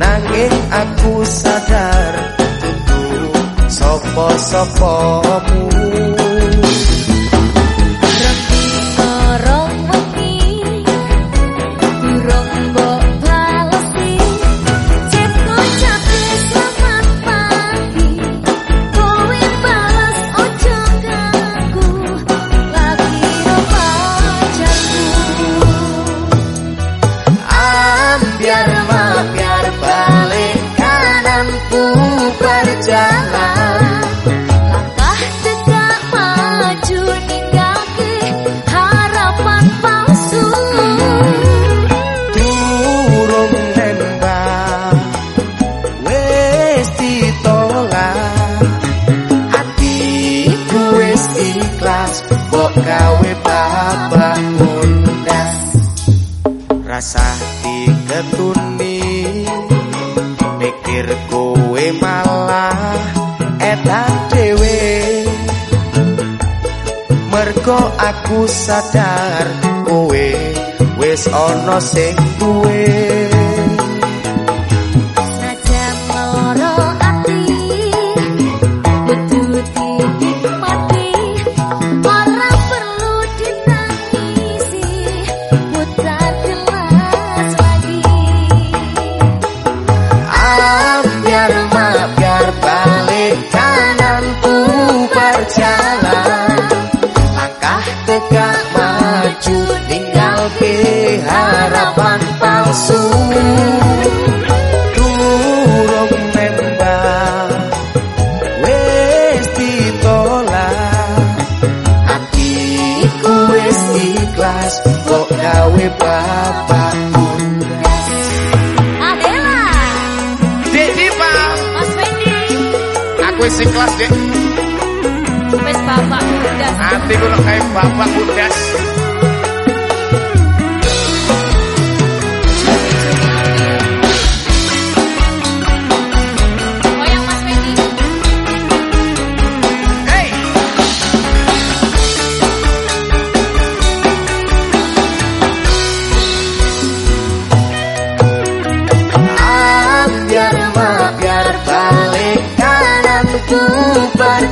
Nanging aku sadar Tutu sopo-sopomu gawe bapak mundas. Rasa diketuni mikir kowe malah edan dhewe. Mergo aku sadar kowe wis ana sing duwe bapak Adela. Dek Diva Mas Fendi Aku isi kelas dek. Wes bapak budas Nanti gue kayak bapak budas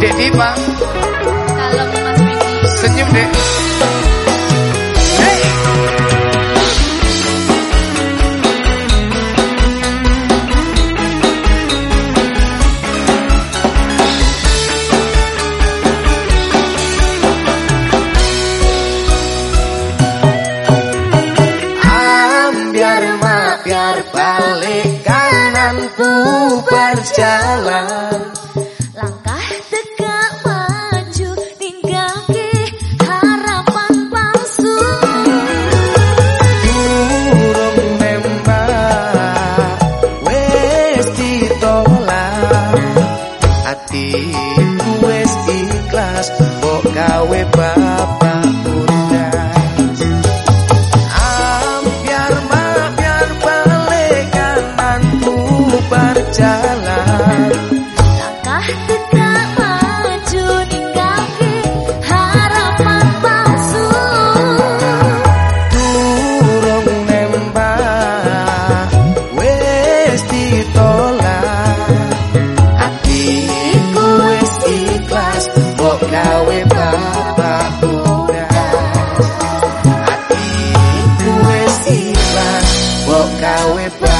Diva. Kalau Mas Miki Senyum deh Hey. Ambiar ma biar balik kanan ku berjalan nkawepa